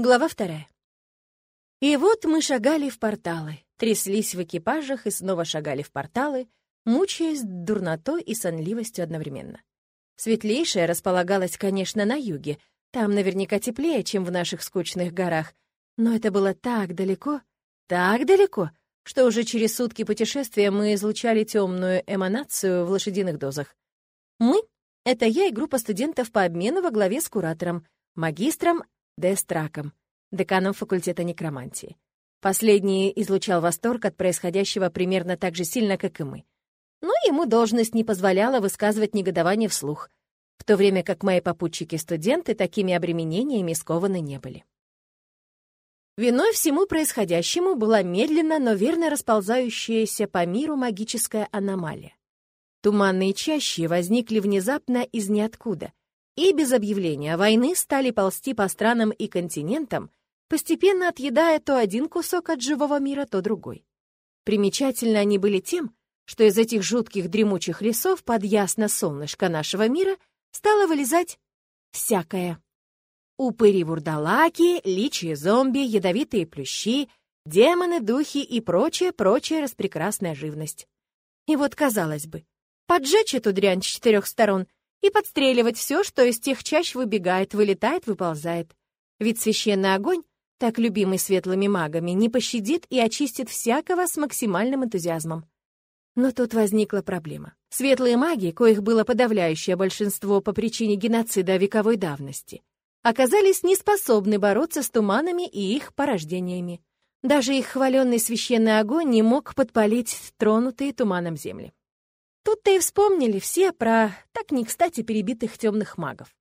Глава вторая. И вот мы шагали в порталы, тряслись в экипажах и снова шагали в порталы, мучаясь дурнотой и сонливостью одновременно. Светлейшая располагалась, конечно, на юге, там наверняка теплее, чем в наших скучных горах, но это было так далеко, так далеко, что уже через сутки путешествия мы излучали темную эманацию в лошадиных дозах. Мы — это я и группа студентов по обмену во главе с куратором, магистром Дестраком, деканом факультета некромантии. Последний излучал восторг от происходящего примерно так же сильно, как и мы. Но ему должность не позволяла высказывать негодование вслух, в то время как мои попутчики-студенты такими обременениями скованы не были. Виной всему происходящему была медленно, но верно расползающаяся по миру магическая аномалия. Туманные чащи возникли внезапно из ниоткуда, и без объявления войны стали ползти по странам и континентам, постепенно отъедая то один кусок от живого мира, то другой. Примечательно они были тем, что из этих жутких дремучих лесов под ясно солнышко нашего мира стало вылезать всякое. Упыри-вурдалаки, личие зомби, ядовитые плющи, демоны, духи и прочая-прочая распрекрасная живность. И вот, казалось бы, поджечь эту дрянь с четырех сторон — и подстреливать все, что из тех чащ выбегает, вылетает, выползает. Ведь священный огонь, так любимый светлыми магами, не пощадит и очистит всякого с максимальным энтузиазмом. Но тут возникла проблема. Светлые маги, коих было подавляющее большинство по причине геноцида вековой давности, оказались неспособны бороться с туманами и их порождениями. Даже их хваленный священный огонь не мог подпалить тронутые туманом земли. Тут-то и вспомнили все про так не кстати перебитых темных магов.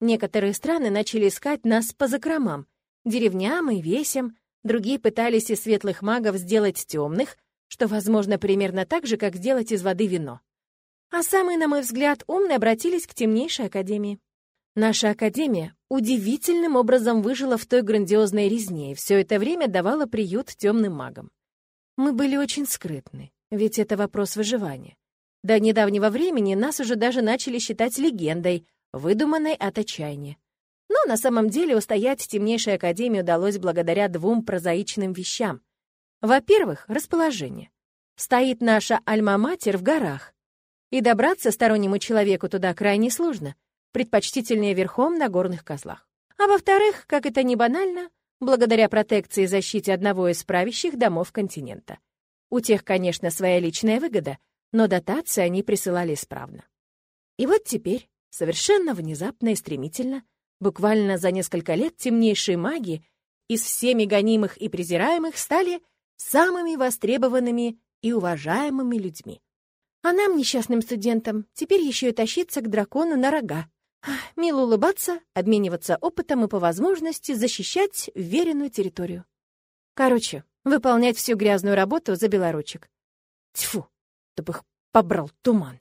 Некоторые страны начали искать нас по закромам, деревням и весям, другие пытались из светлых магов сделать темных, что, возможно, примерно так же, как сделать из воды вино. А самые, на мой взгляд, умные обратились к темнейшей академии. Наша академия удивительным образом выжила в той грандиозной резне и все это время давала приют темным магам. Мы были очень скрытны, ведь это вопрос выживания. До недавнего времени нас уже даже начали считать легендой, выдуманной от отчаяния. Но на самом деле устоять темнейшей академии удалось благодаря двум прозаичным вещам. Во-первых, расположение. Стоит наша альма-матер в горах, и добраться стороннему человеку туда крайне сложно, предпочтительнее верхом на горных козлах. А во-вторых, как это не банально, благодаря протекции и защите одного из правящих домов континента. У тех, конечно, своя личная выгода, но дотации они присылали исправно. И вот теперь, совершенно внезапно и стремительно, буквально за несколько лет темнейшие маги из всеми гонимых и презираемых стали самыми востребованными и уважаемыми людьми. А нам, несчастным студентам, теперь еще и тащиться к дракону на рога. Мило улыбаться, обмениваться опытом и по возможности защищать веренную территорию. Короче, выполнять всю грязную работу за белоручек. Тьфу, чтобы их побрал туман.